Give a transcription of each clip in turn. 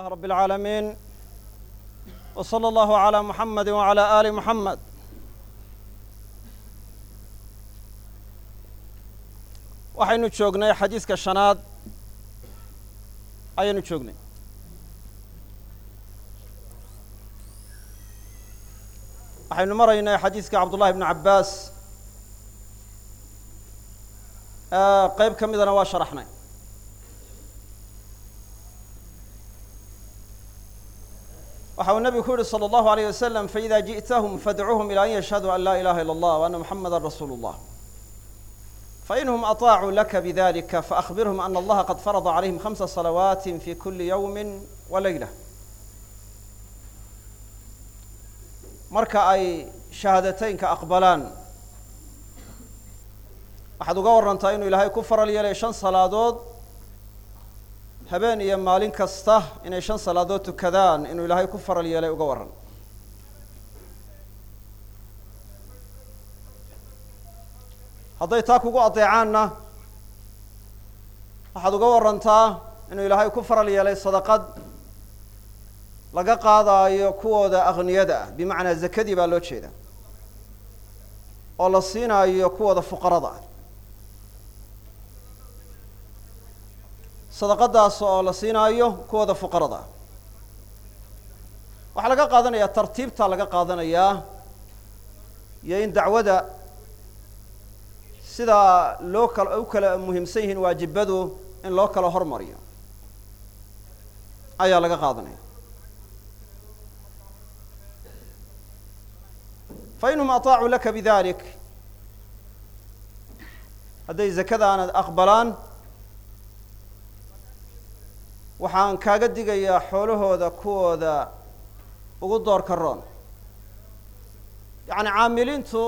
الله رب العالمين وصلى الله على محمد وعلى آل محمد waxaynu joognay xadiiska shanaad ayaynu joognay waxaynu maraynay xadiiska cabdullahi bnu cabbaas qeyb ka midana waa sharaxnay waxa uu nabigu ku yihi slى اllahu عalيه waslm faإida jiئtahum fadcuuhum ilى an yashhaduu an laa ilaha ilا اllah وana muxamada rasuulu اllah fainhm aطaacuu laka bidalika faأkhbirhm ana allaha qad farضa عalayhim hamsa صalawaat fi kuli ywmi walayla marka ay shahaadateynka aqbalaan waxaad uga warantaa inuu ilaahay ku faral yeelay shan salaadood habeen iyo maalin kasta inay shan salaadood tukadaan inuu ilaahay ku faral yeelay uga warran. Hadday taa kugu adeecaanna waxaad uga warantaa inuu ilaahay ku faral yeelay sadaqad laga qaadaayo kuwooda akhniyada ah. Bimacnaa zakadii baa loo jeeda oo la siinaayo kuwooda fuqarada ah sadaqadaas oo la siinaayo kuwooda fuqarada. Waxaa laga qaadanayaa tartiibtaa laga qaadanayaa iyo in dacwada sidaa loo kala u kala muhiimsan yihiin waajibadu in loo kala hormariyo. Ayaa laga qaadanaya. Fainhum aطaacuu laka bidalik hadday zakadaana aqbalaan waxaan kaaga digayaa xoolahooda kuwooda ugu doorka roon. Yacni caamiliintu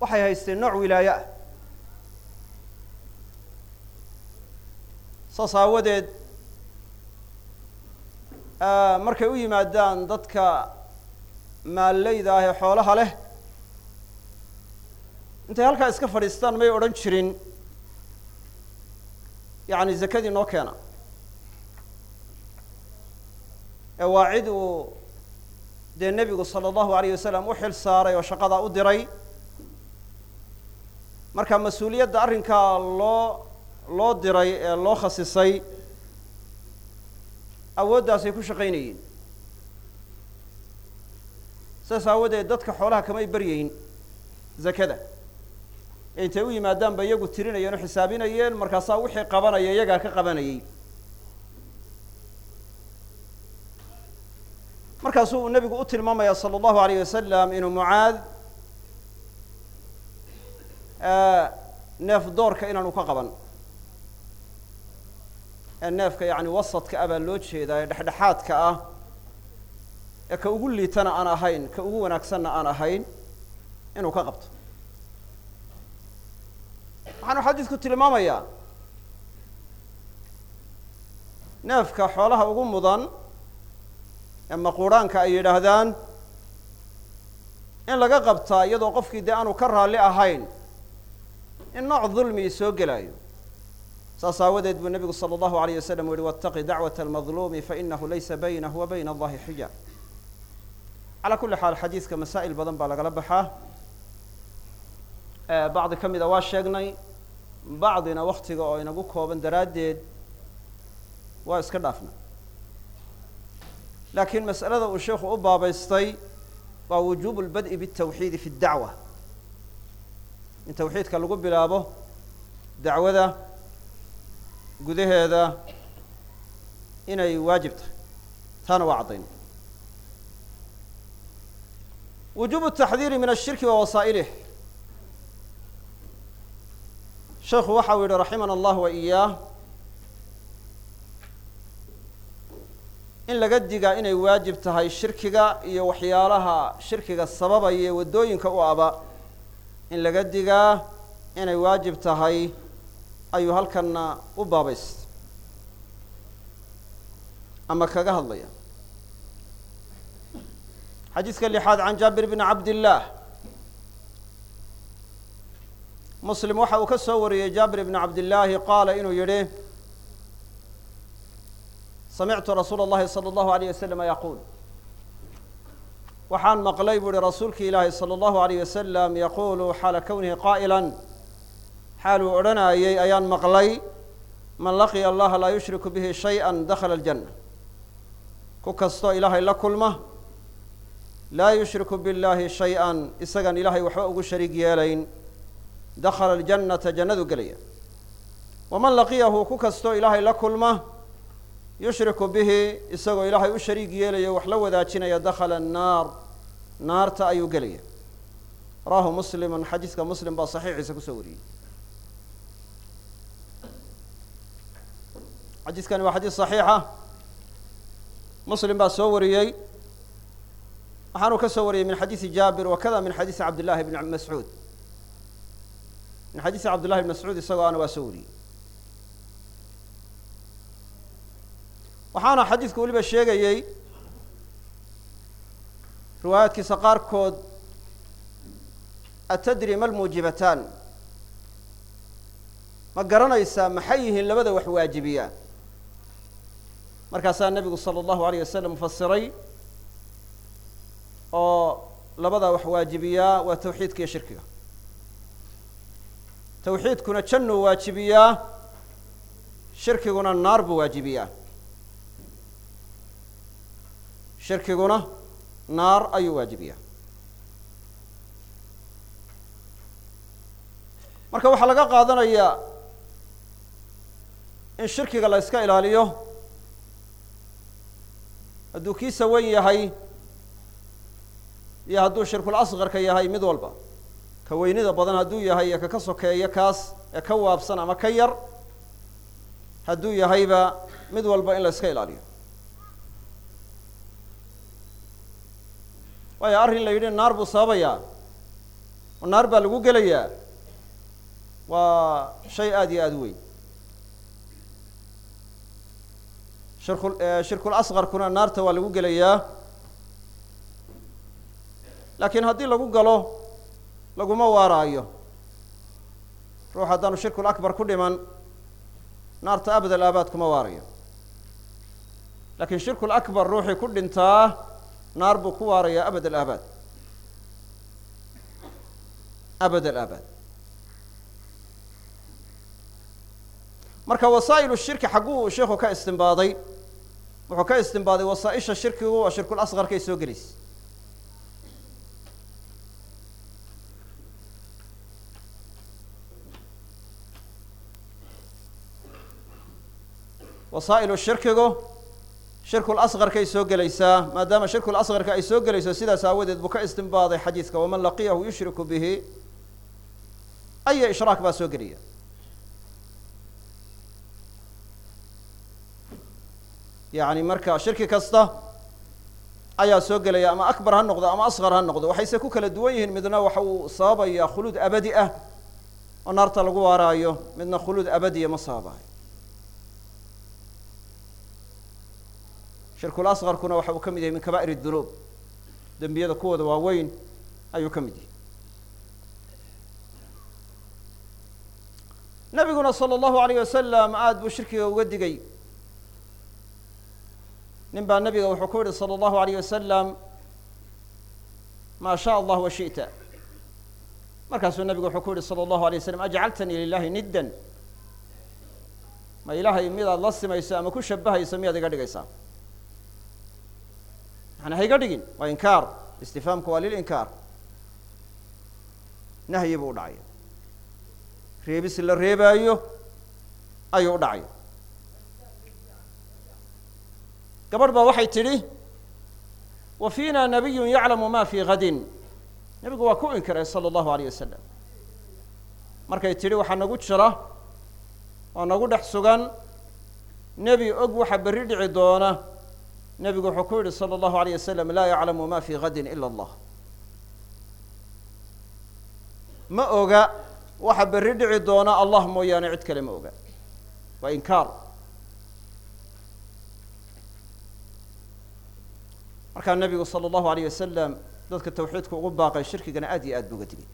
waxay haysteen nooc wilaaye ah. Saas aawadeed markay u yimaadaan dadka maaleyda ah ee xoolaha leh intay halkaa iska fadhiistaan may odhan jirin. Yacni zakadii noo keena ee waa cid uu dee nebigu sala allahu alayh wasalam u xil saaray oo shaqadaa u diray. Marka mas'uuliyadda arrinkaa loo loo diray ee loo khasisay awooddaasay ku shaqaynayeen saas aawadeed dadka xoolaha kamay baryayn zakada. Intay u yimaadaan ba iyagu tirinayeen oo xisaabinayeen markaasaa wixii qabanaya iyagaa ka qabanayay markaasuu uu nebigu u tilmaamaya salى اllahu alayh wasalam inuu mucaad neef doorka inaanu ka qaban. Ee neefka yani wasadka ah baa loo jeedaa ee dhexdhexaadka ah ee ka ugu liitana aan ahayn ka ugu wanaagsanna aan ahayn inuu ka qabto. Waxaanu xadiisku tilmaamayaa neefka xoolaha ugu mudan ee maquuraanka ay yidhaahdaan in laga qabtaa iyadoo qofkii dee aanu ka raalli ahayn in nooc dulmii soo gelaayo. Saas aawadeed buu nebigu sala allahu alayh wasalam u yihi waataqi dacwata almadluumi fainahu laysa baynahu wa bayna allahi xijaab calaa kulli xaal xadiiska masaa'il badan baa lagala baxaa. Bacdi ka mida waa sheegnay bacdina waktiga oo inagu kooban daraaddeed waa iska dhaafna laakiin mas'alada uu sheikhu u baabaystay waa wujuubu lbad'i bitawxiidi fi ddacwa in tawxiidka lagu bilaabo dacwada gudaheeda inay waajib tahay. Taana waa caddayn. Wujuubu taxdiiri min ashirki wa wasaa'ilih sheikhu waxa uu yihi raximana allah wa iyaah in laga digaa inay waajib tahay shirkiga iyo waxyaalaha shirkiga sababaya waddooyinka u aba. In laga digaa inay waajib tahay ayuu halkanna u baabaystay ama kaga hadlaya. Xadiiska lixaad can jaabir bni cabdillaah muslim waxa uu ka soo wariyey jaabir bni cabdillaahi qaala inuu yidhi samictu rasuula اllahi salى اllahu alayh waslama yaquul waxaan maqlay buu uhi rasuulki ilaahi salى اllahu alayh wasalam yaquulu xaala kownihi qaa'ila xaaluu odhanayey ayaan maqlay man laqiya allaha laa yushriku bihi shayئa dakhala اljanna ku kastoo ilaahay la kulma laa yushriku biاllahi shay-an isagan ilaahay waxba ugu shariig yeelayn dakhala aljannata jannadu gelaya waman laqiyahu ku kastoo ilaahay la kulma yushriku bihi isagoo ilaahay u shariig yeelayo wax la wadaajinaya dakhala annaar. Naarta ayuu gelaya rawaahu muslimun xadiiska muslim baa saxiixiisa ku soo wariyey. Xadiiskani waa xadiis saxiixa muslim baa soo wariyey. Waxaanuu ka soo wariyey min xadiisi jaabir wakada min xadiisi cabdillahi bni mascuud. Min xadiisi cabdillahi bn mascuud isagoo ana waa soo wariyey waxaana xadiidku weliba sheegayey riwaayaadkiisa qaarkood atadri ma lmuujibataan ma garanaysaa maxay yihiin labada wax waajibiya? Markaasaa nebigu sala allahu alayh wasalam fasiray oo labada wax waajibiyaa waa tawxiidka iyo shirkiga. Tawxiidkuna jannuu waajibiyaa shirkiguna naar buu waajibiyaa shirkiguna naar ayuu waajibiyaa marka waxaa laga qaadanayaa in shirkiga la iska ilaaliyo hadduu kiisa wen yahay iyo hadduu shirkul asqarka yahay mid walba ka weynida badan hadduu yahay iyo kaka sokeeya kaas ee ka waabsan ama ka yar hadduu yahayba mid walba in la iska ilaaliyo waayo arrin la yidhi naar buu sababayaa oo naar baa lagu gelayaa waa shay aada iyo aada u weyn shirkul shirkul asqarkuna naarta waa lagu gelayaa laakiin haddii lagu galo laguma waaraayo ruux haddaanu shirkul akbar ku dhiman naarta abad al aabaad kuma waarayo. Laakiin shirkul akbar ruuxii ku dhintaa naar buu ku waarayaa abad alaabaad abad. Alaabaad marka wasaa'ilu shirki xagguu sheikhu ka istimbaaday wuxuu ka istimbaaday wasaaisha shirkigu waa shirkul asqarkay soo gelaysa wasaa'ilu shirkigu shirkul asqarkay soo gelaysaa maadaama shirkul asqarka ay soo gelayso sidaas aawadeed buu ka istimbaaday xadiidka waman laqiyahu yushriku bihi aya ishraak baa soo gelaya yacni marka shirki kasta ayaa soo gelaya ama akbar ha noqdo ama asqar ha noqdo waxayse ku kala duwan yihiin midna waxa uu sababayaa khuluud abadi ah oo naarta lagu waaraayo midna khuluud abadiya ma sababayo shirkulasqarkuna waxa uu ka mid yahay min kabaa'ir dunuub dembiyada kuwooda waaweyn ayuu ka mid yahay. Nabiguna sala allahu alayh wasalam aada buu shirkiga uga digay. Nin baa nabiga wuxuu ku yidhi sala allahu alayh wasalam maa shaa allah washita markaasuu nabigu wuxuu ku yihi sala allahu alay waslam ajcaltanii lilahi niddan. Ma ilaahay midaad la simayso ama ku shabahayso miyaad iga dhigaysaa? Yani ha iga dhigin waa inkaar. Istifaamku waa lilinkaar nahyi buu u dhacaya reebis la reebaayo ayuu u dhacaya gabadh baa waxay tidhi wa fiina nabiyu yaclamu ma fii gadin nebigu waa ku inkiray sala allahu alayh wasalam markay tidhi waxaa nagu jira oo nagu dhex sugan nebi og waxa berri dhici doona nebigu wuxuu ku yidhi sala allahu alayh wasalam laa yaclamu ma fii gadin ila allah ma oga waxa berri dhici doona allah mooyaane cid kale ma oga waa inkaar markaa nebigu sala allahu alayh wasalam dadka tawxiidka ugu baaqay shirkigana aad iyo aad buu uga digay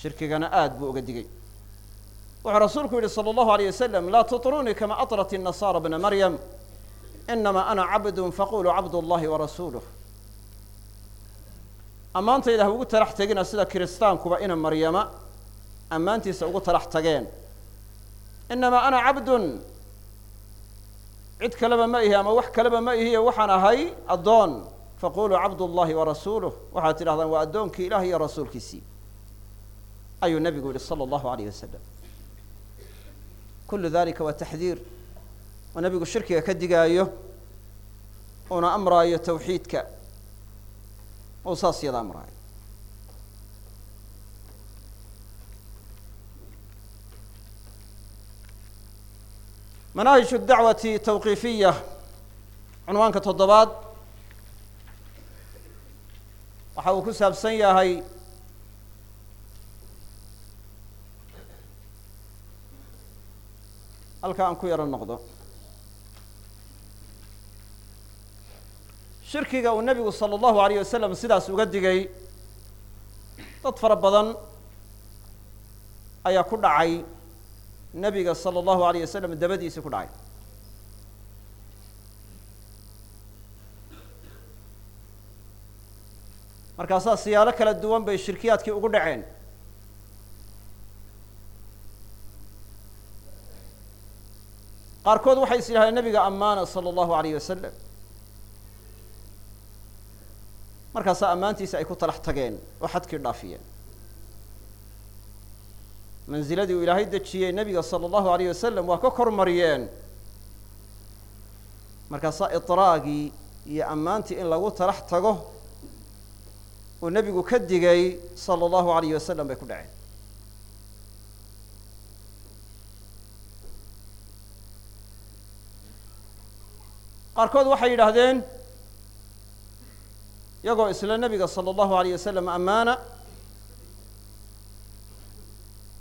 shirkigana aad buu uga digay wuxuu rasuulku yihi salى اllahu alيyه wasalam laa tuطrunii kama aطrat النasara bna maryam inama ana cabdu faquluu cabd اllahi warasuuluh ammaantayda ha ugu talax tegina sida kiristaankuba ina maryama ammaantiisa ugu talax tageen inamaa ana cabdun cid kaleba ma ihi ama wax kaleba ma ihiye waxaan ahay addoon faquluu cabd اllahi warasuuluh waxaad tidhahdaan waa addoonkii ilaah iyo rasuulkiisii ayuu nabigu yihi salى اllahu alayh wasalam kulu dalika waa taxdiir oo nabigu shirkiga ka digaayo uuna amraayo tawxiidka uu saas yada amraayo. Manaahij dacwati tawqiifiya cunwaanka toddobaad waxa uu ku saabsan yahay halka aan ku yaro noqdo shirkiga uu nebigu sala allahu alayh wasalam sidaas uga digay dad fara badan ayaa ku dhacay nebiga sala allahu alayh wasalam dabadiisii ku dhacay. Markaasaa siyaalo kala duwan bay shirkiyaadkii ugu dhaceen. Qaarkood waxay is yidhahdeen nebiga ammaana sala allahu alayh wasalam markaasaa ammaantiisa ay ku talax tageen oo xadkii dhaafiyeen. Manziladii uu ilaahay dejiyey nebiga sala allahu alayh wasalam waa ka kormariyeen. Markaasaa idraagii iyo ammaantii in lagu talax tago uu nebigu ka digay sala allahu alayh wasalam bay ku dhaceen. Qaarkood waxay yidhaahdeen iyagoo isla nebiga sala allahu alayh wasalam ammaana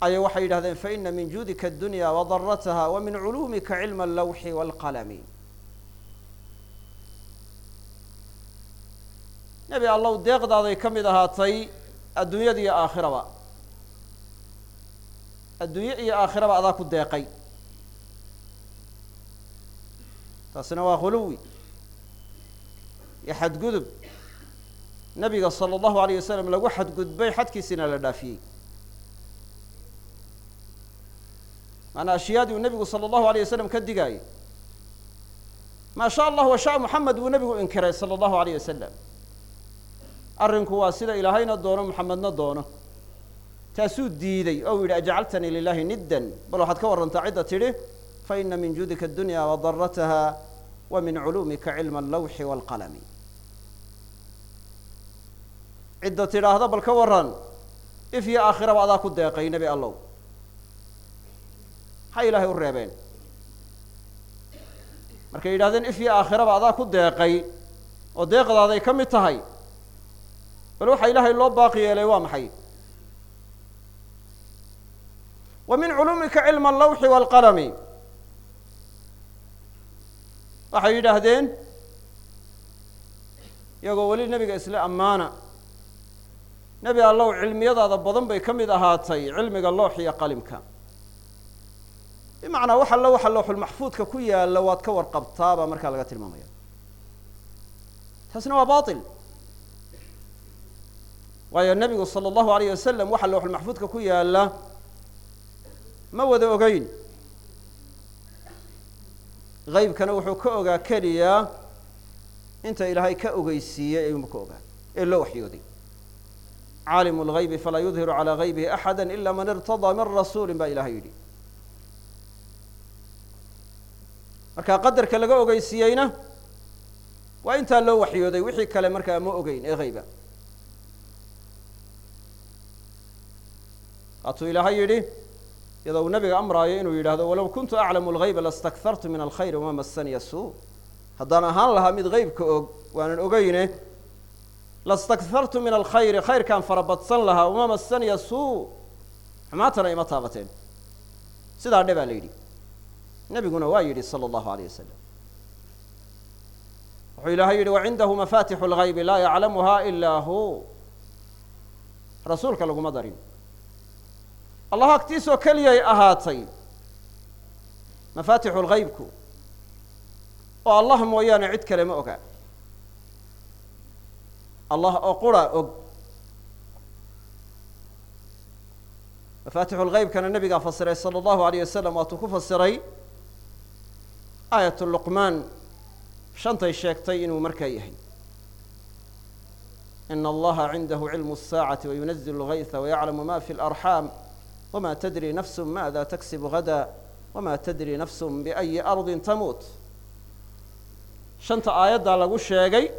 ayay waxay yidhahdeen faina min juudika addunya wadarataha wa min culuumika cilma allawxi waalqalami nebi allow deeqdaaday ka mid ahaatay adduunyada iyo aakhiraba adduunye iyo aakhiraba adaa ku deeqay taasina waa khuluwi iyo xadgudub nebiga salى اllahu alayh wasalam lagu xadgudbay xadkiisina la dhaafiyey maanaa ashyaadii uu nebigu salى اllahu alayh wasalam ka digaayey maa sha allah wa sha muxamed buu nebigu inkiray salى اllahu alayh wasalam arrinku waa sida ilaahayna doono muxamedna doono taasuu diiday oo u yidhi ajcaltanii lilahi niddan bal waxaad ka warrantaa cidda tidhi faina min juudika addunya wadarataha wa min culuumika cilma allawxi wاlqalami cidda tidhaahda bal ka waran if iyo aakhiraba adaa ku deeqay nebi allow. Maxay ilaahay u reebeen. Markay yidhahdeen if iyo aakhiraba adaa ku deeqay oo deeqdaaday ka mid tahay bal waxaa ilaahay loo baaqi yeelay waa maxay? Wa min culuumika cilma allawxi wاlqalami waxay yidhaahdeen iyagoo weli nebiga isla ammaana nebi allow cilmiyadaada badan bay ka mid ahaatay cilmiga loox iyo qalimka. Bimacnaa wax allo waxa looxulmaxfuudka ku yaalla waad ka warqabtaabaa markaa laga tilmaamaya. Taasna waa bail waayo nebigu salى اllahu alayh wasalam waxa looxulmaxfuudka ku yaalla ma wada ogeyn haybkana wuxuu ka ogaa keliya inta ilaahay ka ogeysiiyey ayuunba ka ogaa. Ee loo waxyooday caalim اlgaybi falaa yudhiru calى gaybihi axada ila man irtadaa min rasuuli baa ilahay yidhi marka qadarka laga ogeysiiyeyna waa intaa loo waxyooday wixii kale markaa ma ogeyn ee hayba waatuu ilaahay yidhi iyadoo uu nabiga amraayo inuu yidhahdo walow kuntu aclamu اlgayba lastakthartu min alkhayr wama masaniya suu haddaan ahaan lahaa mid geybka og waanan ogeyne lastakartu min alkhayri khayrkaan farabadsan lahaa uma masaniya suu xumaantana ima taabateen sidaa dhe baa la yidhi nabiguna waa yidhi sala allahu alayh wasalam wuxuu ilaahay yidhi wacindahu mafatixu lhaybi laa yaclamuha ilaa hu rasuulka laguma darin allah agtiisoo keliyay ahaatay mafaatixu lhaybku oo allah mooyaane cid kale ma ogaa allah oo qura og mafaatixu lgaybkana nabigaa fasiray sala allahu alayh wasalam waatuu ku fasiray aayat luqmaan shantay sheegtay inuu markaa yahay in allaha cindahu cilmu الsaacati wayunazil اlgayثa wayaclamu ma fi اlarxaam wma tadri nafsu maada taksibu gada wma tadri nafsu biأyi ardi tamuut shanta aayaddaa lagu sheegay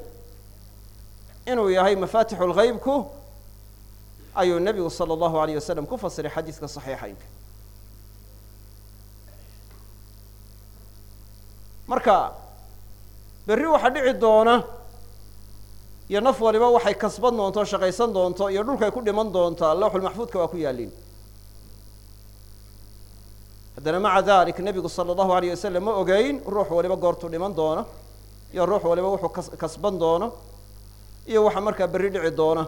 inuu yahay mafaatixu lghaybku ayuu nebigu sala allahu alayh wasalam ku fasiray xadiiska saxiixaynka. Marka berri waxa dhici doona iyo naf waliba waxay kasban doonto shaqaysan doonto iyo dhulkay ku dhiman doontaa lawxulmaxfuudka waa ku yaalin haddana maca dalik nebigu sala allahu alayh wasalam ma ogeyn ruux waliba goortuu dhiman doono iyo ruux waliba wuxuu kas kasban doono iyo waxa markaa berri dhici doona.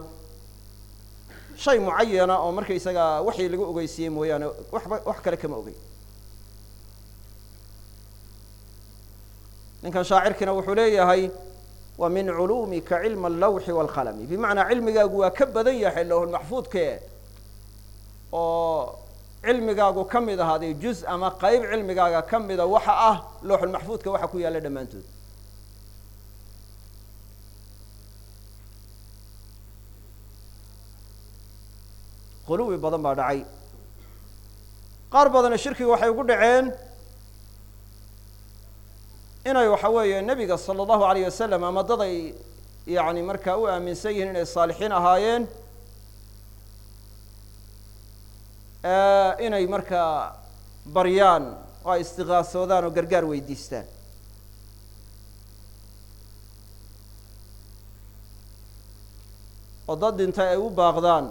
Shay mucayana oo markaysagaa waxii lagu ogeysiiyey mooyaane waxba wax kale kama ogeyn. Ninkan shaacirkiina wuxuu leeyahay wa min culuumika cilma allawxi waalqalami bimacnaa cilmigaagu waa ka badan yahay lowhulmaxfuudke oo cilmigaagu ka mid ahaaday juz ama qeyb cilmigaaga ka mida waxa ah lowxulmaxfuudka waxa ku yaalla dhammaantood quluwi badan baa dhacay. Qaar badana shirkiga waxay ugu dhaceen inay waxa weeye nebiga sala allahu alayh wasalam ama dad ay yani markaa u aaminsan yihiin inay saalixiin ahaayeen inay markaa baryaan oo ay istiqaasoodaan oo gargaar weydiistaan. Oo dad dhintay ay u baaqdaan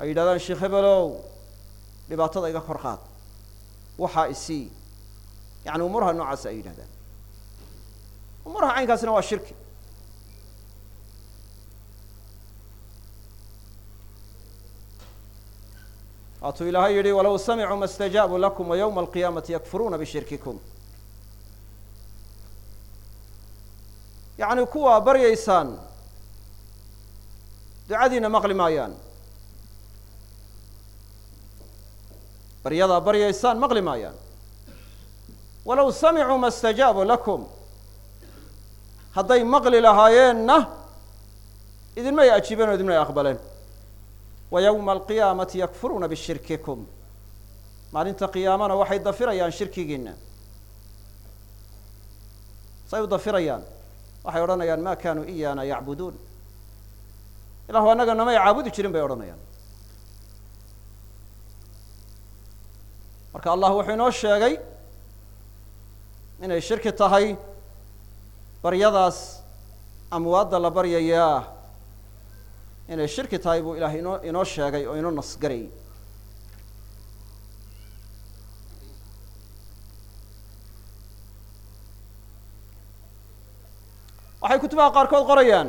ay yidhahdaan sheekh hebelow dhibaatada iga kor qaad. Waxaa isii yani umuuraha noocaasa ay yidhahdaan. Umuuraha caynkaasina waa shirki. Waatuu ilaahay yihi walow samicuu ma اstajaabuu lakum waywma alqiyaamati yakfuruuna bishirkikum. Yacni kuwaa baryaysaan ducadiina maqli maayaan baryadaa baryaysaan maqli maayaan walow samicuu ma اstajaabuu lakum. Hadday maqli lahaayeenna idinmay ajiibeen o idinmay aqbaleen. Wa yowma alqiyaamati yakfuruuna bishirkikum. Maalinta qiyaamana waxay dafirayaan shirkigiina say u dafirayaan. Waxay odhanayaan ma kanuu iyaana yacbuduun. Ilahu annaga namay caabudi jirin bay odhanayaan marka allah wuxuu inoo sheegay inay shirki tahay baryadaas amwaadda la baryayaa. Inay shirki tahay buu ilaah inoo inoo sheegay oo inoo nasgarayy waxay kutubaha qaarkood qorayaan.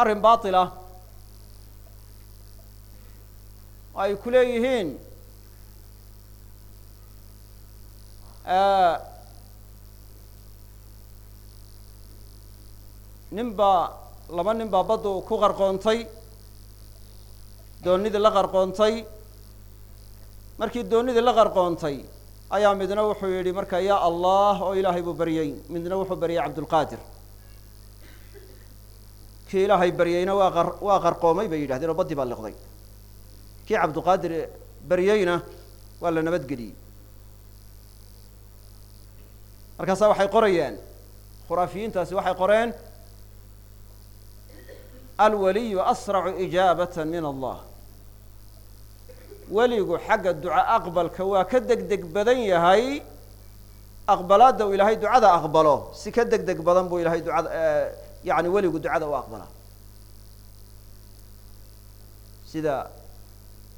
Arrin batil ah oo ay ku leeyihiin nin baa laba nin baa baddu ku qarqoontay doonidii la qarqoontay. Markii doonidii la qarqoontay ayaa midna wuxuu yidhi marka yaa allah oo ilaahay buu baryey midna wuxuu baryay cabdulqaadir kii ilaahay baryeyna waa qar waa qarqoomay bay yidhahdeen oo baddii baa liqday kii cabdulqaadir baryeyna waa la nabadgeliyey markaasaa waxay qorayaan. Khuraafiyiintaasi waxay qoreen alwaliyu asracu ijaabata min allah. Weligu xagga duca aqbalka waa ka deg deg badan yahay aqbalaadda uu ilaahay ducada aqbalo si ka deg deg badan buu ilahay ducada yani weligu ducada u aqbalaa sida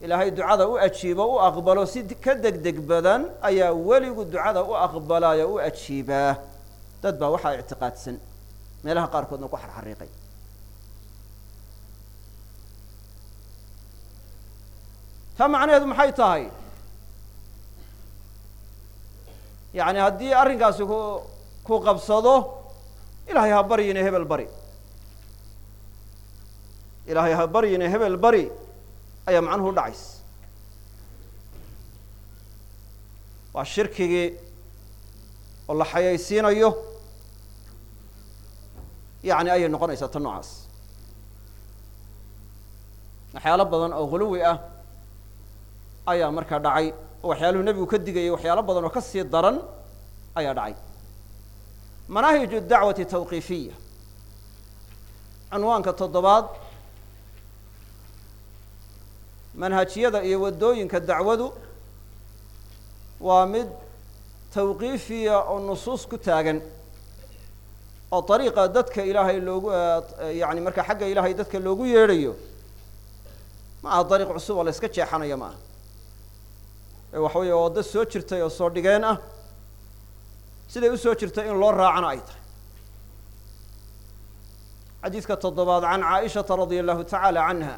ilaahay ducada u ajiibo u aqbalo si ka deg deg badan ayaa weligu ducada u aqbalaayo u ajiibaa dad baa waxaa ictiqaadsan. Meelaha qaarkoodna ku xarxariiqay. Taa macnaheedu maxay tahay? Yacni haddii arrinkaasi ku ku qabsado ilaahay ha baryine hebel bari. Ilaahay ha baryine hebel bari ayaa macnuhu dhacays waa shirkigii oo la xayaysiinayo yacni ayay noqonaysaa ta noocaas. Waxyaalo badan oo huluwi ah ayaa markaa dhacay oo waxyaaluhu nebigu ka digayay waxyaalo badan oo ka sii daran ayaa dhacay. Manaahij dacwati tawqiifiya cunwaanka toddobaad manhajyada iyo waddooyinka dacwadu waa mid tawqiifiya oo nusuus ku taagan oo dariiqa dadka ilaahay loogu yani marka xagga ilaahay dadka loogu yeedhayo ma aha dariiq cusub oo la iska jeexanayo ma aha. Ee waxa weeye waddo soo jirtay oo soo dhigeen ah siday u soo jirtay in loo raacana ay tahay. Xadiidka toddobaad can caaishata radia allahu tacaala canha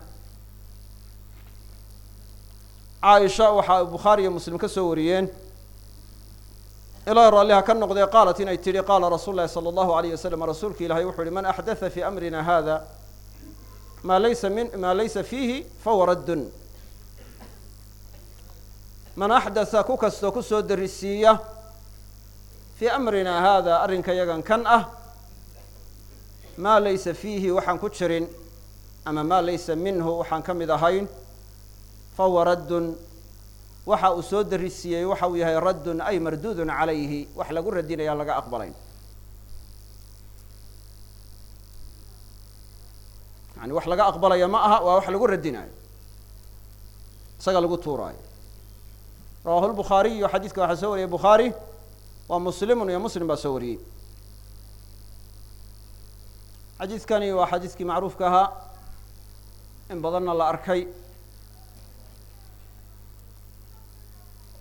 caaisha waxaa bukhaari iyo muslim ka soo wariyeen. Ilaahi raalliha ka noqdee qaalat inay tidhi qaala rasuulu llahi sala allahu alayh wasalam rasuulka ilahay wuxu uhi man axdatha fii amrina hada maa laysa min maa laysa fiihi fahuwa raddun. Man axdatha ku kastoo ku soo darisiiya fii amrina haada arrinka yagan kan ah maa laysa fiihi waxaan ku jirin ama maa laysa minhu waxaan ka mid ahayn fahuwa raddun. Waxa uu soo darisiiyey waxa uu yahay raddun ay marduudun calayhi. Wax lagu radinayaan laga aqbalayn. Yani wax laga aqbalaya ma aha waa wax lagu radinayo isaga lagu tuuraayo. Rawahu lbukhaariyu xadiidka waxaa soo wariyey bukhaari waa muslimun iyo muslim baa soo wariyey. Xadiidkani waa xadiidkii macruufka ahaa. In badanna la arkay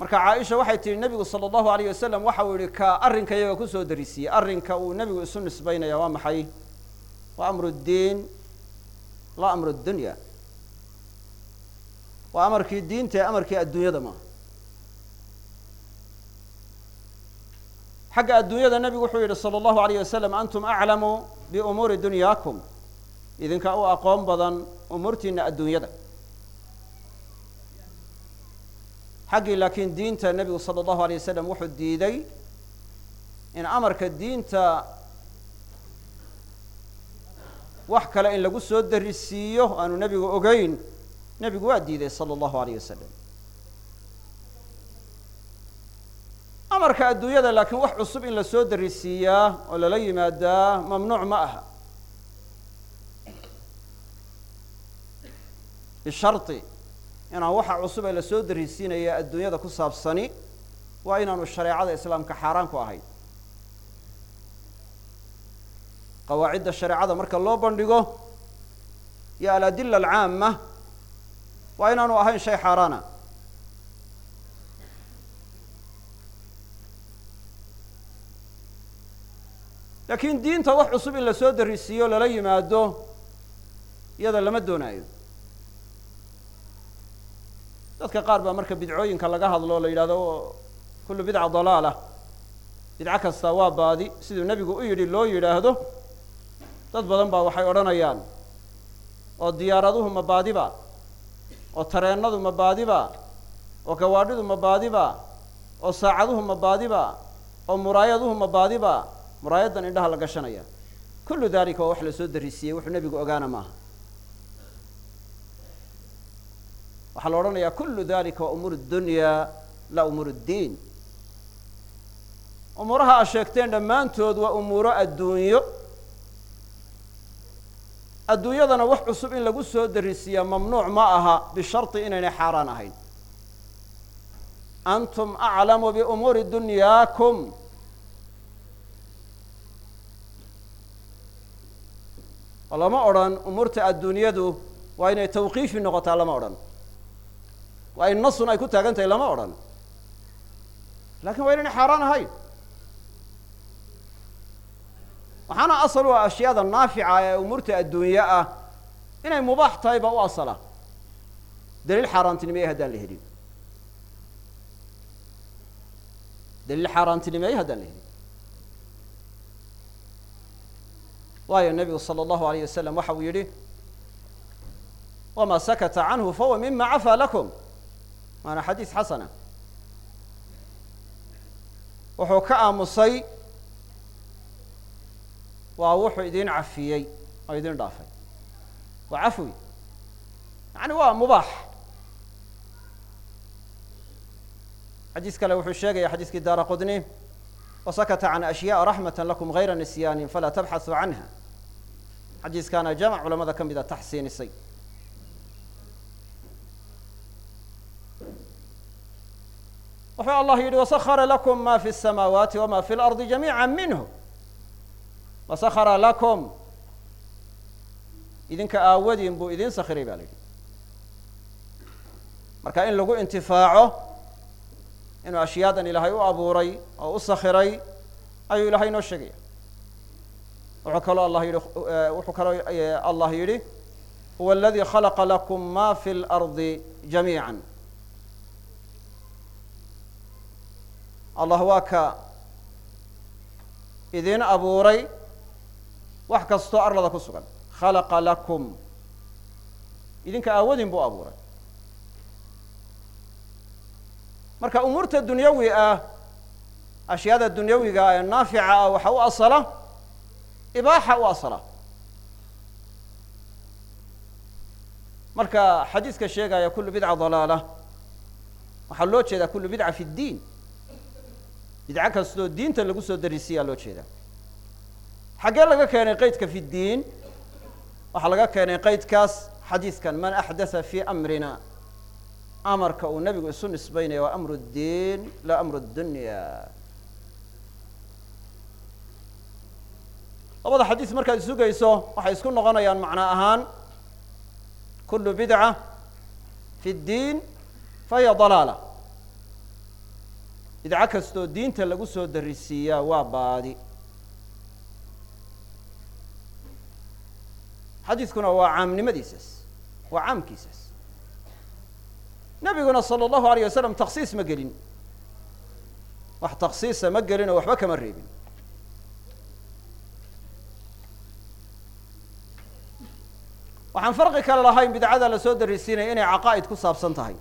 marka caaisha waxay tihi nebigu sala allahu alayh wasalam waxa uu yihi ka iyaga ku soo darisiiyey arrinka uu nebigu isu nisbaynaya waa maxay? Waa amru ddiin laa amru dunya. Waa amarkii diinta ee amarkii adduunyada maaha xagga adduunyada nebigu wuxuu yihi salى اllahu alayh wasalam antum aclamu biumuuri dunyaakum. Idinka u aqoon badan umuurtiina adduunyada xaggii laakiin diinta nebigu sala allahu alayh wasalam wuxuu diiday in amarka diinta wax kale in lagu soo darisiiyo aanu nebigu ogeyn nebigu waa diiday sala allahu alayh wasalam amarka adduunyada laakiin wax cusub in la soo darisiiyaa oo lala yimaadaa mamnuuc ma aha. Bishari inaan waxa cusub ee la soo darisiinaya adduunyada ku saabsani waa inaanu shareecada islaamka xaaraan ku ahayn qawaacidda shareecada marka loo bandhigo iyo aladila alcaama waa inaanu ahayn shay xaaraana. Laakiin diinta wax cusub in la soo darisiiyo lala yimaado iyada lama doonaayo dadka qaar baa marka bidcooyinka laga hadlo la yidhahdo kullu bidca dalaala. Bidco kasta waa baadi. Siduu nebigu u yidhi loo yidhaahdo dad badan baa waxay odhanayaan oo diyaaraduhu ma baadiba oo tareennadu ma baadiba oo gawaadhidu ma baadiba oo saacaduhu ma baadiba oo muraayaduhu ma baadiba muraayadan indhaha la gashanaya. Kullu dalika waa wax la soo darisiiyey wuxuu nebigu ogaana maaha waxaa la odhanayaa kullu dalika waa umuur dunya laa umuur ddiin umuuraha aad sheegteen dhammaantood waa umuuro adduunyo. Adduunyadana wax cusub in lagu soo darisiiyaa mamnuuc ma aha bisharti inaynay xaaraan ahayn. Antum aclamu biumuuri dunyaakum. Lama odhan umuurta adduunyadu waa inay tawqiifi noqotaa lama odhan waa in nasun ay ku taagan tahay lama odhan. Lakin waa inaynay xaaraan ahayn waxaana asal u ah ashyaada naafica ee umuurta adduunye ah. Inay mubaax tahay baa u asala. Daliil xaaraantinimeeyey haddaan la helin. Daliil xaaraantinimeeyey haddaan la helin. Waayo nebigu salى اllahu alayh wasalam waxa uu yidhi wama sakata canhu fahuwa mima cafaa lakum waana xadiis xasana. Wuxuu ka aamusay waa wuxuu idin cafiyey oo idin dhaafay. Waa cafwi. Yani waa mubaax. Xadiis kale wuxuu sheegaya xadiiskii daara qudni wasakata can ashyaء raxmata lakum gayra nisyaanin falaa tabxaثuu canha. Xadiiskaana jamac culamada ka mida taxsiinisay wuxuu allah yidhi wasakara lakum ma fi الsamaawaati wama fi اlardi jamiica minhu wasakara lakum idinka aawadiin buu idin sakiray ba la yidhi marka in lagu intifaaco inuu ashyaadan ilaahay u abuuray oo u sakiray ayuu ilahay inoo sheegaya wuxuu kaloo allah yihi wuxuu kaloo allah yidhi huwa aladi khalaqa lakum ma fi اlardi jamiica allah waa ka idin abuuray wax kastoo arlada ku sugan. Khalaqa lakum. Idinka aawadin buu abuuray. Marka umuurta dunyawi ah ashyaada dunyawiga ee naafica ah waxa u asala ibaaxa u asala. Marka xadiiska sheegaya kulu bidca dalaala waxaa loo jeedaa kulu bidca fi اddiin bidco kastoo diinta lagu soo darisiyaa loo jeedaa xaggee laga keenay qeydka fi ddiin waxaa laga keenay qeydkaas xadiiskan man axdatha fi amrina amarka uu nebigu isu nisbaynaya waa amru اddiin laa amru اdunya labada xadiis markaad isugayso waxay isku noqonayaan macno ahaan kulu bidca fi اddiin fahiya dalaala bidco kastoo diinta lagu soo darisiiyaa waa baadi xadiiskuna waa caamnimadiisaas waa caamkiisaas nebiguna salى اllahu alayه wasalam taksiis ma gelin wax taksiisa ma gelin oo waxba kama reebin waxaan farqi kale lahayn bidcada la soo darisiinaya inay caqaa'id ku saabsan tahay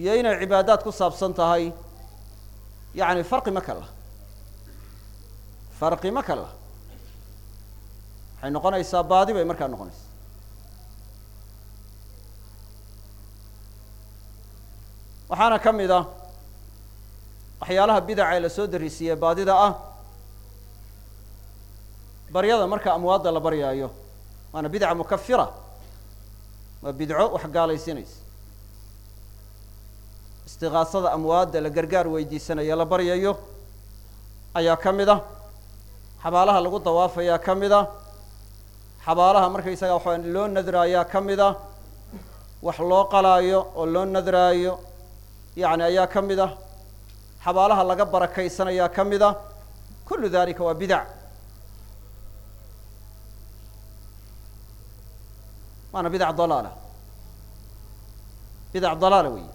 Iyo inay cibaadaad ku saabsan tahay yani farqi ma kala. Farqi ma kala. Waxay noqonaysaa baadi bay markaa noqonaysaa. Waxaana ka mid ah waxyaalaha bidaca ee la soo darisiiye baadida ah baryada marka amwaadda la baryaayo waana bidca mukafira waa bidco wax gaalaysinaysa istiqaasada amwaadda la gargaar weydiisanayo la baryayo ayaa ka mid ah xabaalaha lagu dawaafayaa ka mid a. Xabaalaha markaysaga waxa loo nadraayaa ka mid a. Wax loo qalaayo oo loo nadraayo yani ayaa ka mid ah xabaalaha laga barakaysanayaa ka mid a. Kullu dalika waa bidac waana bidac dalaala. Bidac dalaala weyi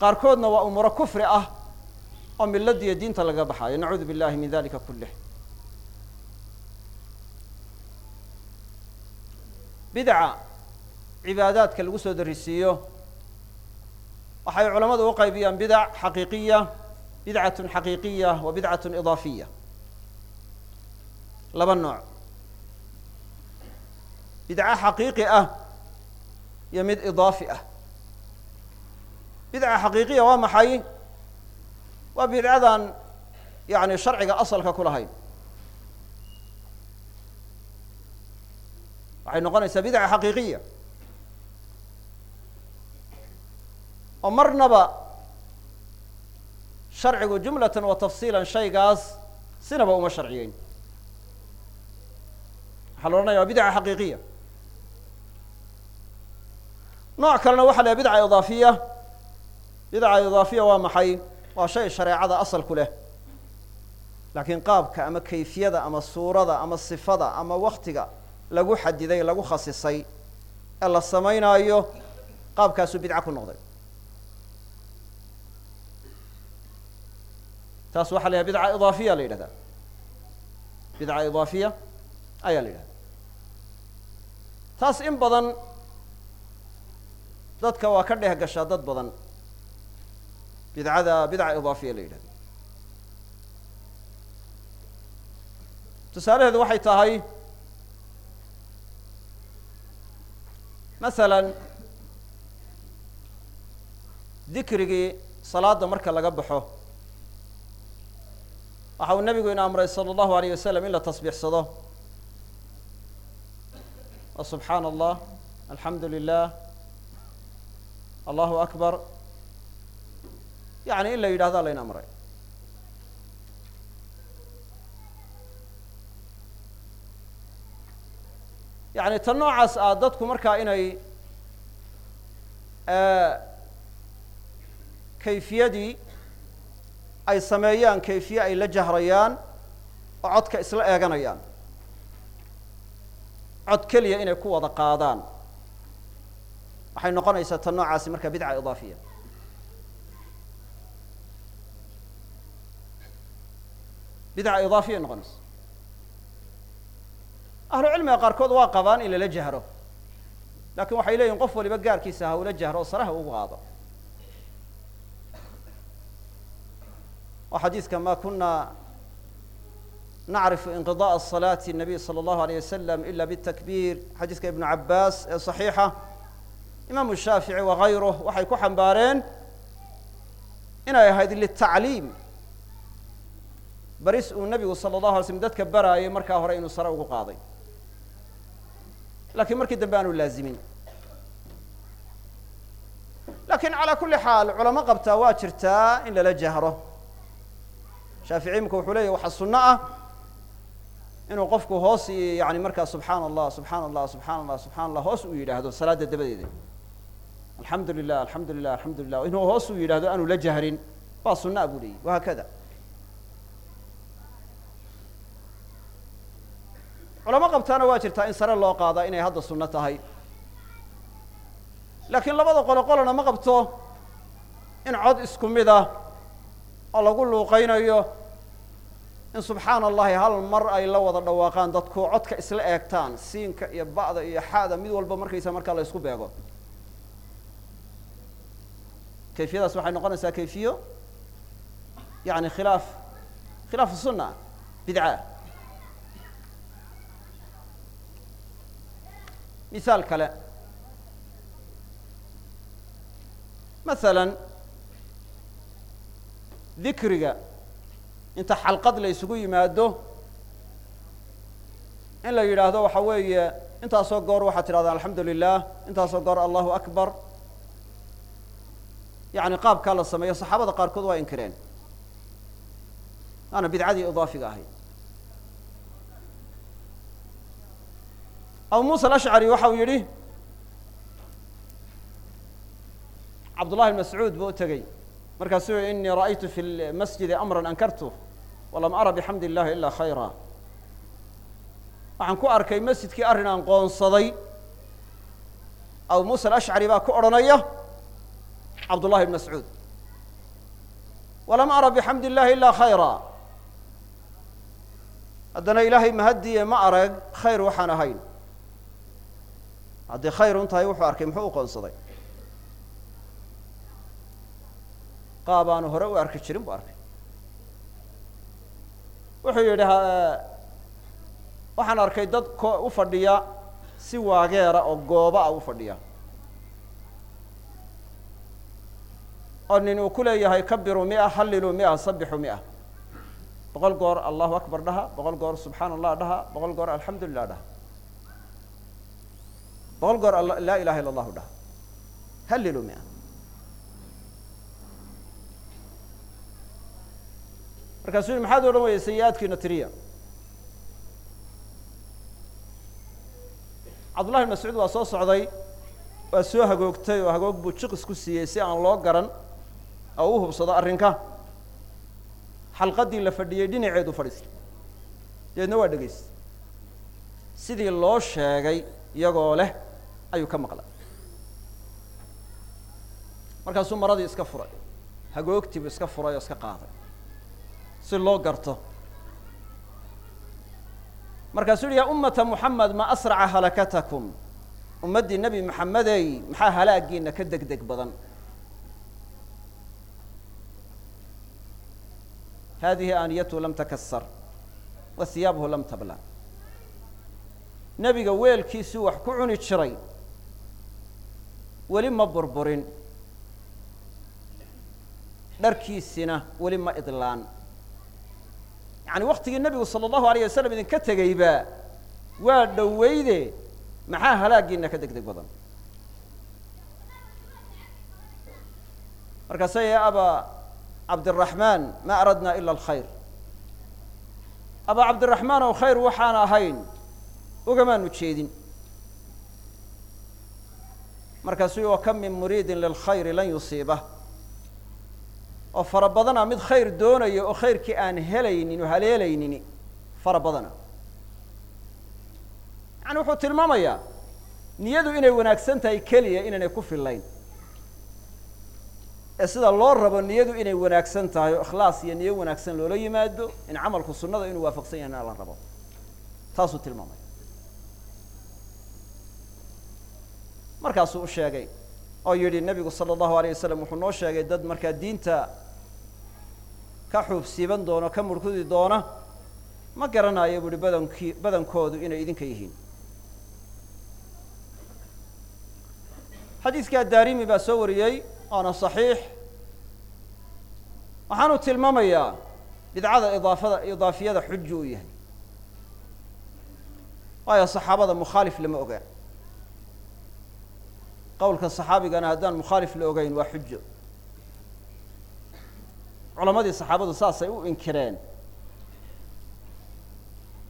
qaarkoodna waa umuuro kufri ah oo miladiiyo diinta laga baxaayo. Nacuudu billahi min dalika kulih bidca cibaadaadka lagu soo darisiiyo waxay culamadu u qaybiyaan bidac xaqiiqiya bidcatun xaqiiqiya wa bidcatun idaafiya. Laba nooc. Bidca xaqiiqi ah iyo mid idaafi ah bidca xaqiiqiya waa maxay? Waa bidcadan yani sharciga asalka ku lahayn. Waxay noqonaysaa bidca xaqiiqiya. Oo marnaba sharcigu jumlatan wa tafsiilan shaygaas sinaba uma sharciyeyn. Waxaa la odhanaya waa bidca xaqiiqiya. Nooc kalena waxa la yahay bidca idaafiya bidca idaafiya waa maxay? Waa shay shareecada asal ku leh. Laakiin qaabka ama kayfiyada ama suurada ama sifada ama waktiga lagu xadiday lagu khasisay ee la samaynaayo qaabkaasuu bidca ku noqday. Taas waxaa la yidhaha bidca idaafiya la yidhahdaa. Bidca idaafiya ayaa la yidhahda taas in badan dadka waa ka dheh gashaa dad badan bidcada bidca idaafiya la yidhahda tusaalaheedu waxay tahay masalan dikrigii salaada marka laga baxo waxa uu nabigu ina amray salى اllahu alayh wasalam in la tasbiixsado. Subxaana allah alxamdu lilah allahu akbar yani in la yidhahda layna amray yani tan noocaas ah dadku markaa inay kayfiyadii ay sameeyaan kayfiye ay la jahrayaan oo codka isla eeganayaan cod keliya inay ku wada qaadaan waxay noqonaysaa tan noocaasi marka bidca idaafiya bidca idaafiya noqonaysa ahlu cilmiga qaarkood waa qabaan in lala jahro lakin waxay leeyihin qof waliba gaarkiisa ha ula jahro oo saraha ugu qaado oo xadiidka ma kuna nacrifu inqidaء صalaati الnabiy salى اllahu alayه wasalam ila bالtakbir xadiidka ibnu cabaas ee صaxiixa imaamu shaafici wagayruh waxay ku xambaareen inay ahayd litacliim baris uu nebigu sala allahu ala slm dadka baraayay markaa hore inuu sare ugu qaaday. Lakiin markii dambe aanu laazimin lakiin calaa kulli xaal culamo qabtaa waa jirtaa in lala jahro. Shaafici imika wuxuu leeyahy waxaa sunno ah inuu qofku hoos yani markaa subxaan allah subxaan allah subxaan allah subxaan allah hoos uu yidhaahdo salaadda dabadeeda alxamdu lilah alxamdu lilah alxamdu lilah inuu hoos uu yidhahdo aanu la jahrin. Waa sunnaa ah buu leeyahy wahaa culamo qabtaana waa jirtaa in sare loo qaadaa inay hadda sunno tahay. Laakiin labada qolo qolona ma qabto in cod isku mid ah oo lagu luuqaynayo in subxaana allahi hal mar ay la wada dhawaaqaan dadku codka isla eegtaan siinka iyo ba'da iyo xaada mid walba markaysa markaa la isku beego. Kayfiyadaas waxay noqonaysaa kayfiyo yani khilaaf khilaaf sunna bidca mihaal kale. Masalan dikriga inta xalqad la isugu yimaado in la yidhaahdo waxa weeye intaasoo goor waxaad tidhahdaan alxamdu lilah intaasoo goor allahu akbar. Yani qaabkaa la sameeyo saxaabada qaarkood waa inkireen. Waana bidcadii idaafiga ahayd abu musa alashcari waxa uu yidhi cabdullahi bn mascuud buu u tegey. Markaasuu yihi inii ra'aytu fi lmasjidi amra ankartu walam ara bixamdi illahi ila khayra. Waxaan ku arkay masjidkii arrin aan qoonsaday. Abu musa alashcari baa ku odhanaya cabdullahi bn mascuud walam ara bixamdi illahi ila khayra. Haddana ilaahay mahadiye ma arag khayr waxaan ahayn haddii khayr un tahay wuxuu arkay muxuu u qoonsaday? Qaab aanu hore u arki jirin buu arkay. Wuxuu yidhi waxaan arkay dad u fadhiya si waageera oo gooba a u fadhiya. Oo nin uu ku leeyahay kabiru mia hallilu mia sabixu mia. Boqol goor allahu akbar dhaha. Boqol goor subxaana allah dhaha. Boqol goor alxamdu lilah dhaha boqol goor laa ilaha illa allahu dhaha hallilu mia. Markaasuu yihi maxaad odhan weyey sayi-aadkiina tiriya cabdullahi bn mascuud waa soo socday waa soo hagoogtay oo hagoog buu jiq isku siiyey si aan loo garan oo u hubsado arrinka xalqadii la fadhiyey dhinaceedu fadhiistay dabeedna waa dhegaystay sidii loo sheegay iyagoo leh ayuu ka maqlay. Markaasuu maradii iska furay. Hagoogtii buu iska furay oo iska qaaday. Si loo garto. Markaasuu yihi ya ummata muxamed ma asraca halakatakum? Ummaddii nebi maxamedey maxaa halaagiina ka deg deg badan? Hadihi aaniyatu lam takasar wa hiyaabuhu lam tabla. Nebiga weelkiisuu wax ku cuni jiray weli ma burburin. Dharkiisina weli ma idlaan. Yacni waktigii nebigu sala allahu alayh wasalam idinka tegeyba waa dhoweyde maxaa halaagiina ka deg deg badan markaasa ya aba cabdiraxmaan ma aradna ila alkhayr. Aba cabdiraxmaan ow khayr waxaan ahayn ugamaanu jeedin markaasuu wa kam min muriidin lilkhayri lan yusiibah. Oo fara badana mid khayr doonaya oo khayrkii aan helaynin oo haleelaynin fara badana. Yani wuxuu tilmaamayaa niyadu inay wanaagsan tahay keliya inaynay ku fillayn. Ee sida loo rabo niyadu inay wanaagsan tahay oo ikhlaas iyo niyo wanaagsan loola yimaado in camalku sunnada inuu waafaqsan yahayna la rabo. Taasuu tilmaamaya markaasuu u sheegay oo yidhi nebigu sala allahu alayh wasalam wuxuu noo sheegay dad markaa diinta ka xuubsiiban doona ka murkudi doona ma garanayo buuhi badankii badankoodu inay idinka yihiin. Xadiidkaa daarimi baa soo wariyey waana saxiix. Waxaanu tilmaamayaa bidcada idaafada idaafiyada xuju uu yahay. Waayo saxaabada mukhaalif lama ogaa qowlka saxaabigana haddaan mukhaalif la ogeyn waa xujo. Culamadii saxaabadu saasay u inkireen.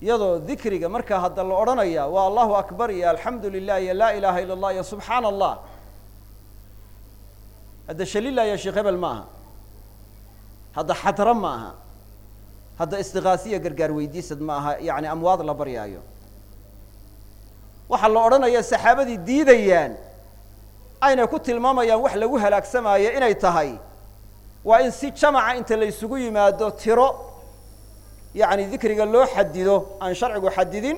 Iyadoo dikriga markaa hadda la odhanaya waa allahu akbar iyo alxamdu lilah iyo laa ilaha ila allah iyo subxaana allah hadda shalila iyo sheekh hebel ma aha. Hadda xadro ma aha. Hadda istiqaasiya gargaar weydiisad ma aha. Yani amwaad la baryaayo. Waxaa la odhanaya saxaabadii diidayaan aynay ku tilmaamayaan wax lagu halaagsamaayo inay tahay. Waa in si jamaca inta la ysugu yimaado tiro yacni dikriga loo xadido aan sharcigu xadidin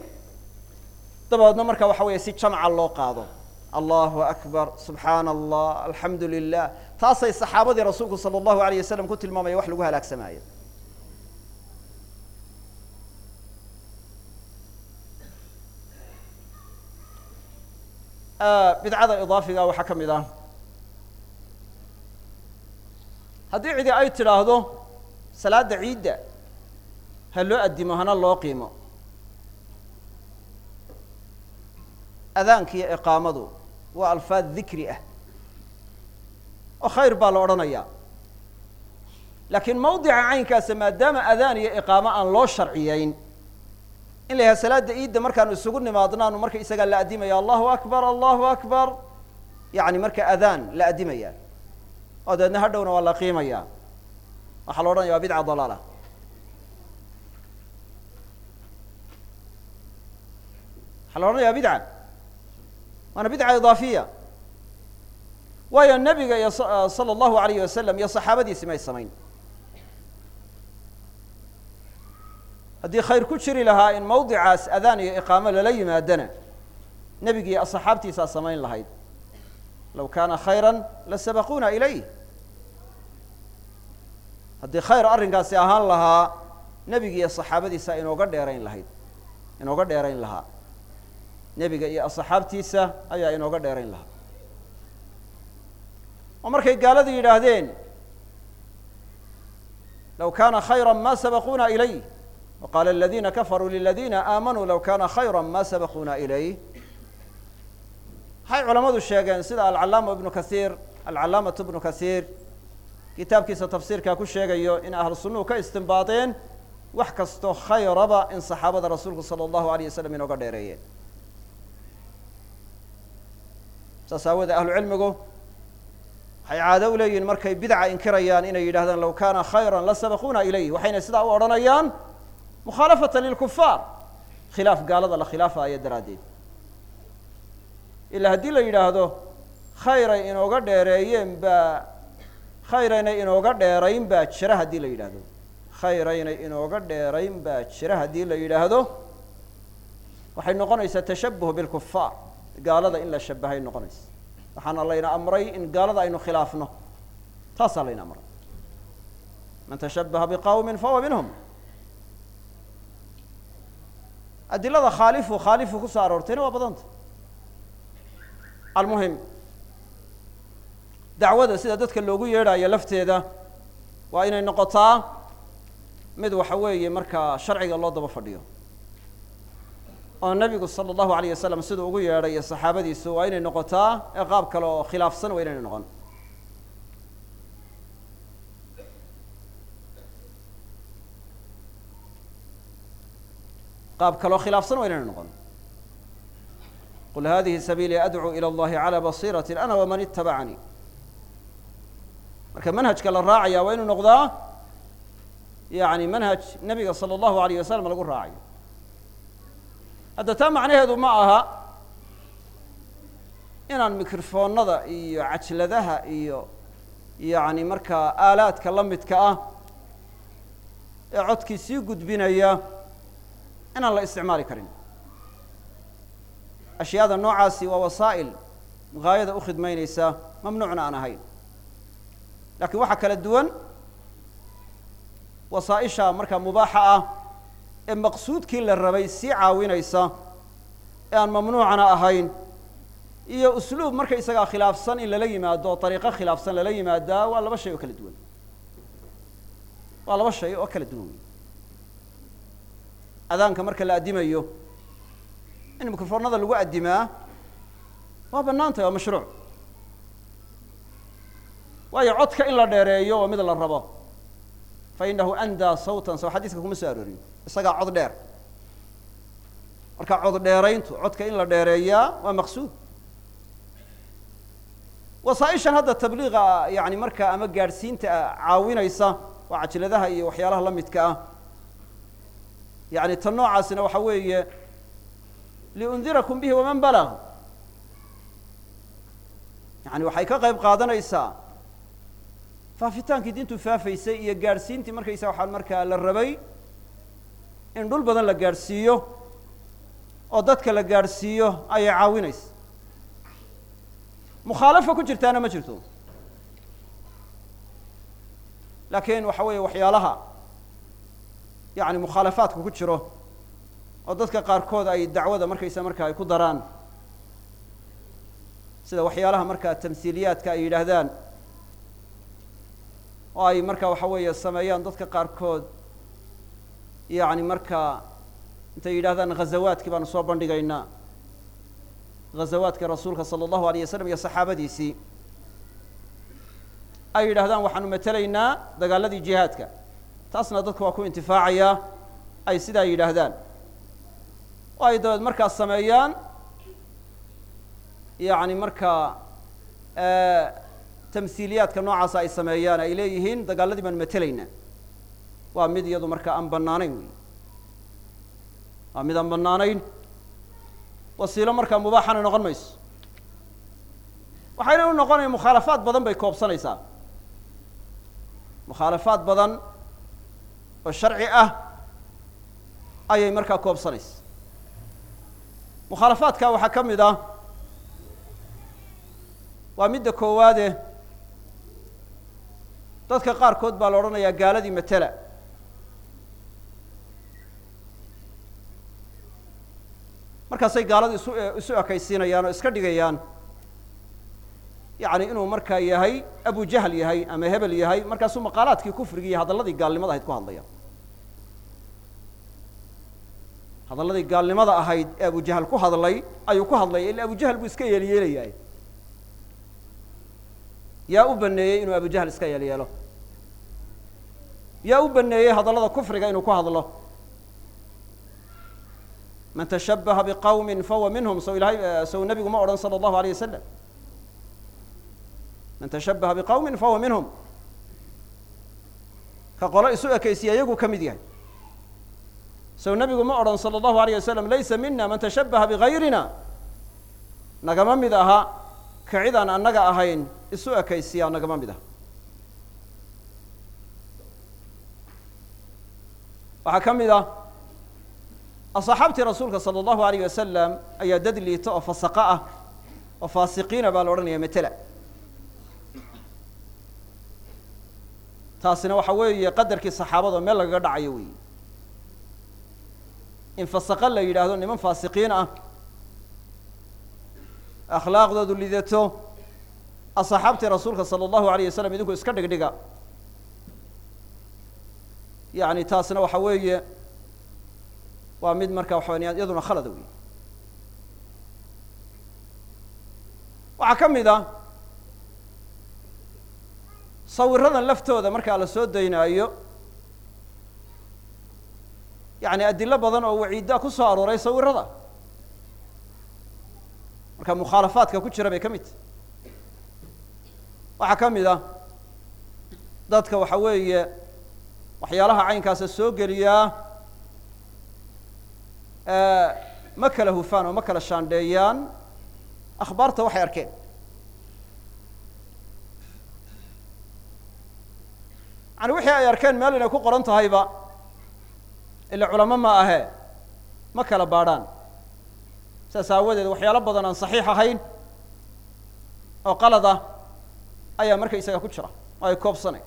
dabadeedna marka waxa weeye si jamca loo qaado. Allahu akbar subxaana allah alxamdu lilah taasay saxaabadii rasuulku sala allahu alayh wasalam ku tilmaamaya wax lagu halaagsamaayo bidcada idaafiga waxaa ka mid ah. Haddii cidi ay tidhaahdo salaada ciidda ha loo addimo hana loo qiimo. Adaankiiyo iqaamadu waa alfaad dikri ah oo khayr baa la odhanayaa. Laakiin mawdica caynkaasa maadaama adaan iyo iqaamo aan loo sharciyeyn in la yahay salaada iidda markaanu isugu nimaadnaanu marka isagaa la addimaya allahu akbar allahu akbar. Yani marka adaan la addimaya oo dabeedna hadhowna waa la qiimaya. Waxaa la odhanaya waa bidca dalaala. Waxaa la odhanaya bidca. Waana bidca idaafiya. Waayo nebiga iyo sala allahu alayh wasalam iyo saxaabadiisi may samayn haddii khayr ku jiri lahaa in mawdicaas adaan iyo iqaamo lala yimaadana nebigi iyo asxaabtiisaa samayn lahayd. Low kaana khayra la sabaquuna ilayh. Haddii khayr arrinkaasi ahaan lahaa nebigi iyo saxaabadiisa inooga dheerayn lahayd inooga dheerayn lahaa. Nebiga iyo asxaabtiisa ayaa inooga dheerayn lahaa. Oo markay gaaladu yidhaahdeen low kaana khayra ma sabaquuna ilayh وqاl الذina kafaruu للذina آmanuu low kana خayrا ma sabقuna ilayh waxay culamadu sheegeen sida alcalaama ibnu kahiir alcalaamaة ibnu kahiir kitaabkiisa tafsiirkaa ku sheegayo in ahlu sunuhu ka istimbaadeen wax kastoo khayraba in صaxaabada rasuulku salى الlahu عalيه waslm inooga dheereeyeen saas aawoodee ahlu cilmigu waxay caado u leeyihin markay bidca inkirayaan inay yidhahdaan low kana khayra la sabقuna ilayh waxayna sidaa u odhanayaan mukhaalafata lilkufaar khilaaf gaalada la khilaafaayo daraaddeed ilaa haddii la yidhaahdo khayray inooga dheereeyeen baa khayraynay inooga dheerayn baa jira haddii la yidhaahdo khayraynay inooga dheerayn baa jira haddii la yidhaahdo waxay noqonaysaa tashabuh bilkufaar gaalada in la shabahay noqonaysa waxaana layna amray in gaalada aynu khilaafno taasaa layna amray man tashabaha biqawmin fahuwa minhum adilada khaalifu khaalifu ku soo aroortayna waa badanta. Almuhim dacwada sida dadka loogu yeedhayo lafteeda waa inay noqotaa mid waxa weeye markaa sharciga loo daba fadhiyo. Oo nebigu sala allahu alayh wasalam siduu ugu yeedhay saxaabadiisu waa inay noqotaa ee qaab kale oo khilaafsan waa inayna noqon qaab kaloo khilaafsan waa inayna noqon qul hadihi sabiilii adcuu ilى اllahi calى basiirati ana waman itabacanii marka manhajka la raacaya waa inuu noqdaa yani manhaj nebiga salى اllahu alayh wasalam lagu raacayo hadda taa macnaheedu ma aha inaan mikrofoonada iyo cajladaha iyo yani markaa aalaadka la midka ah ee codkii sii gudbinaya inaan la isticmaali karin. Ashyaada noocaasi waa wasaa'il gaayada u khidmaynaysa mamnuucna aan ahayn. Laakiin waxaa kala duwan wasaaisha markaa mubaaxa ah ee maqsuudkii la rabay sii caawinaysa ee aan mamnuucana ahayn iyo usluub markaysagaa khilaafsan in lala yimaado oo ariiqo khilaafsan lala yimaadaa waa laba shay oo kala duwan. Waa laba shay oo kala duwan adaanka marka la addimayo in mikrofoonada lagu addimaa waa bannaan tahy waa mashruuc. Waayo codka in la dheereeyo waa mid la rabo. Fa inahu andaa sawtan soo xadiiska kuma soo arooriyo isagaa cod dheer. Marka cod dheerayntu codka in la dheereeyaa waa maqsuud. Wasaaishan hadda tabliiqa yani markaa ama gaadhsiinta caawinaysa waa cajiladaha iyo waxyaalaha la midka ah yani tan noocaasina waxa weeye liundirakum bihi waman balag yani waxay ka qayb qaadanaysaa faafitaankii diintu faafaysay iyo gaadhsiintii markaysa waxaa markaa la rabay in dhul badan la gaadhsiiyo oo dadka la gaadhsiiyo ayay caawinaysa mukhaalafa ku jirtaana ma jirto. Laakiin waxa weeye waxyaalaha yani mukhaalafaadka ku jiro oo dadka qaarkood ay dacwada markaysa marka ay ku daraan sida waxyaalaha markaa tamhiiliyaadka ay yidhaahdaan oo ay marka waxa weeye sameeyaan dadka qaarkood yani markaa intay yidhahdaan ghazawaadkii baanu soo bandhigaynaa. Ghazawaadka rasuulka sala allahu alayh wasalam iyo saxaabadiisii ay yidhahdaan waxaanu matelaynaa dagaaladii jihaadka taasna dadka waa ku intifaacayaa ay sidaa yidhaahdaan. Oo ay dabeed markaas sameeyaan yani markaa tamhiiliyaadka noocaasa ay sameeyaan ay leeyihiin dagaaladii baanu matelaynaa. Waa mid iyadu markaa aan bannaanayn wey waa mid aan bannaanayn. Wasiilo markaa mubaaxana noqon mayso. Waxayna u noqonaya mukhaalafaad badan bay koobsanaysaa. Mukhaalafaad badan oo sharci ah ayay markaa koobsanaysa. Mukhaalafaadka waxaa ka mid ah waa midda koowaade dadka qaarkood baa la odhanayaa gaaladii matela. Markaasay gaalada isu isu ekaysiinayaan oo iska dhigayaan yani inuu markaa yahay abu jahl yahay ama hebel yahay markaasuu maqaalaadkii kufrigii iyo hadalladii gaalnimada ahayd ku hadlaya hadalladii gaalnimada ahayd ee abu jahl ku hadlay ayuu ku hadlaya illa abu jahl buu iska yeelyeelayahay. Yaa u baneeyey inuu abu jahl iska yeelyeelo. Yaa u baneeyey hadallada kufriga inuu ku hadlo. Man tashabaha biqawmin fahuwa minhum sow ilahay sow nebigu ma odhan sala allahu alayh wasalam man tashabaha biqawmin fahuwa minhum. Ka qolo isu ekaysiya iyaguu ka mid yahay sow nebigu ma odhan sala allahu alayh wasalam laysa mina man tashabbaha bigayrina. Nagama mid aha ka cid aan annaga ahayn isu ekaysiyaa nagama mid aha. Waxaa ka mid ah asxaabtii rasuulka sala allahu alayh wasalam ayaa dad liita oo fasaqo ah oo faasiqiina baa la odhanaya matela taasina waxa weeye qadarkii saxaabada meel lagaga dhacayo weeye in fasaqo la yidhaahdo niman faasiqiin ah. Akhlaaqdoodu lidato asxaabtii rasuulka sala allahu alayh wasalam idinku iska dhigdhiga. Yani taasna waxa weeye waa mid marka waxa iyaduna khalada wey waxaa ka mid ah sawiradan laftooda markaa la soo daynaayo yani adilo badan oo waciiddaa ku soo arooray sawirada marka mukhaalafaadka ku jira bay ka mid. Tahy waxaa ka mid ah dadka waxa weeye waxyaalaha caynkaasa soo geliyaa ma kala hufaan oo ma kala shaandheeyaan akhbaarta waxay arkeen. Yani wixii ay arkeen meel inay ku qoran tahayba ila culamo ma ahe ma kala baadhaan. Saas aawadeed waxyaalo badan aan saxiix ahayn oo qalad ah ayaa markaysaga ku jira oo ay koobsanay.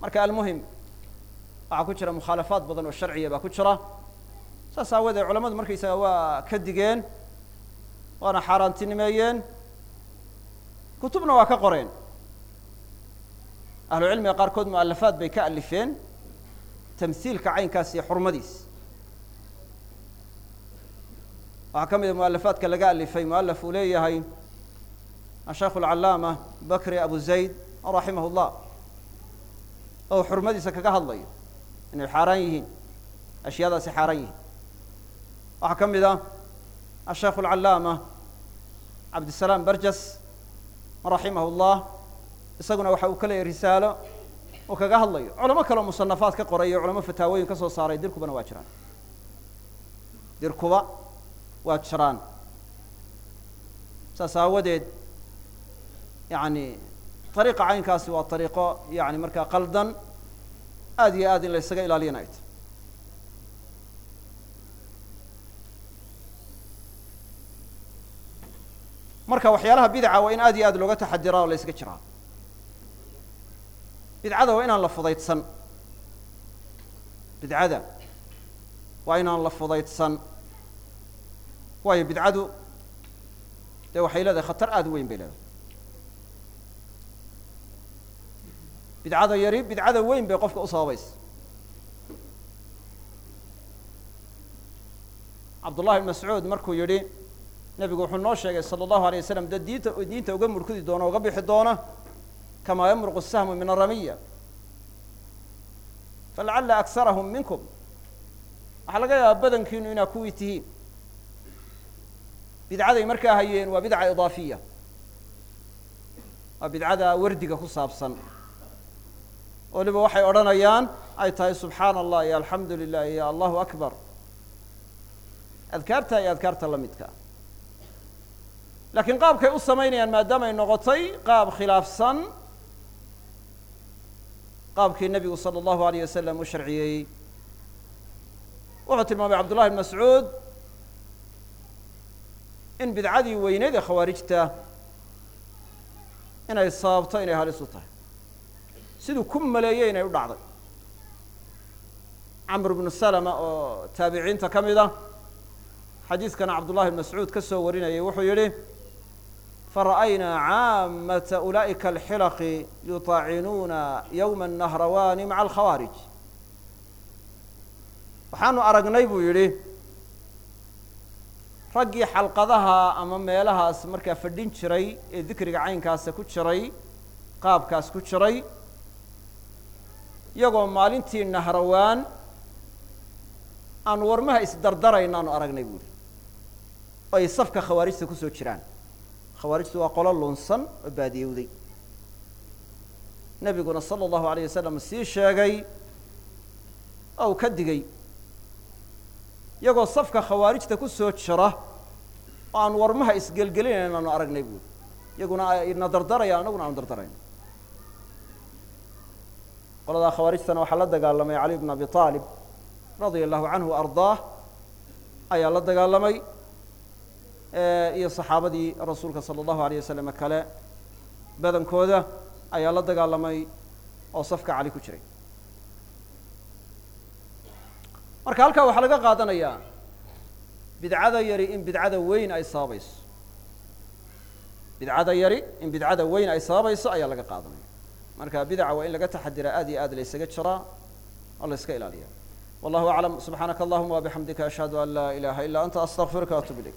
Marka almuhim waxaa ku jira mukhaalafaad badan oo sharciya baa ku jira. Saas aawadeed culamadu markaysaga waa ka digeen waana xaaraantinimeeyeen kutubna waa ka qoreen. Ahlu cilmiga qaarkood mu'alafaad bay ka alifeen tamhiilka caynkaas iyo xurmadiis. Waxaa ka mid a mu'alafaadka laga alifay. Mu'alaf uu leeyahay asheikh alcallaama bakri abu zayd raximah llah oo xurmadiisa kaga hadlayo. Inay xaaraan yihiin ashyaadaasi xaaraan yihiin. Waxaa ka mid ah asheikh alcallaama cabdisalaam barjas raximah llah isaguna waxa uu ka leeyahy risaalo uu kaga hadlayo. Culamo kaleo musanafaad ka qoray iyo culamo fataawooyin ka soo saaray dirkubana waa jiraan. Dirkuba waa jiraan. Saas aawadeed yani ariiqa caynkaasi waa ariiqo yani markaa qaldan aad iyo aad in la ysaga ilaaliyana ay tahy marka waxyaalaha bidaca waa in aad iyo aad looga taxadiraa oo la ysaga jiraa bidcada waa inaan la fudaydsan. Bidcada waa inaan la fudaydsan. Waayo bidcadu dee waxay leedahay khatar aada u weyn bay leedahay. Bidcada yari bidcada weyn bay qofka u sababaysa. Cabdullahi ibn mascuud markuu yidhi nebigu wuxuu noo sheegay sala allahu alay wasalam dad diinta diinta uga murkudi doona uga bixi doona kamaa yamruqu sahmu min aramiya falacala aksarahum minkum waxaa laga yaabaa badankiinu inaa kuwii tihiin bidcaday markaa hayeen waa bidca idaafiya waa bidcada wardiga ku saabsan waliba waxay odhanayaan ay tahay subxaana allah iyo alxamdu lilah iyo allahu akbar adkaarta iyo adkaarta la midka laakiin qaabkay u samaynayaan maadaamay noqotay qaab khilaafsan qaabkii nebigu sala allahu alayh wasalam u sharciyeeyey wuxuu tilmaamay cabdullahi bn mascuud in bidcadii weyneyd ee khawaarijta inay sababto inay halis u tahay. Siduu ku maleeyey inay u dhacday. Camr bnu salama oo taabiciinta ka mid ah xadiiskana cabdullahi bn mascuud ka soo warinayay wuxuu yidhi fara'aynaa caamata ulaa'ika alxilaqi yutaacinuuna yowma nahrawaani maca alkhawaarij waxaanu aragnay buu yidhi raggii xalqadaha ama meelahaas markaa fadhin jiray ee dikriga caynkaasa ku jiray qaabkaas ku jiray iyagoo maalintii nahrawaan aanu warmaha isdardarayna aanu aragnay buuhi oo ay safka khawaarijta ku soo jiraan khawaarijtu waa qolo lunsan oo baadiyowday. Nebiguna sala allahu alayh wasalam sii sheegay oo uu ka digay. Iyagoo safka khawaarijta ku soo jira oo aan warmaha isgelgelinayn aanu aragnay buuri. Iyaguna ayna dardarayaan annaguna aanu dardarayno qoladaa khawaarijtana waxaa la dagaalamay cali bn abi aalib radia allahu canhu ardaah ayaa la dagaalamay iyo saxaabadii rasuulka sala allahu alayh wasalam kale badankooda ayaa la dagaalamay oo safka cali ku jiray. Marka halkaa waxaa laga qaadanayaa bidcada yari in bidcada weyn ay sababayso bidcada yari in bidcada weyn ay sababayso ayaa laga qaadanaya. Marka bidaca waa in laga taxadira aad iyo aad la ysaga jiraa oo la iska ilaaliya wallahu aclam. Subxaanaka allahuma wabixamdika ashhadu an laa ilaha ila anta astaqfiruka atub ilayk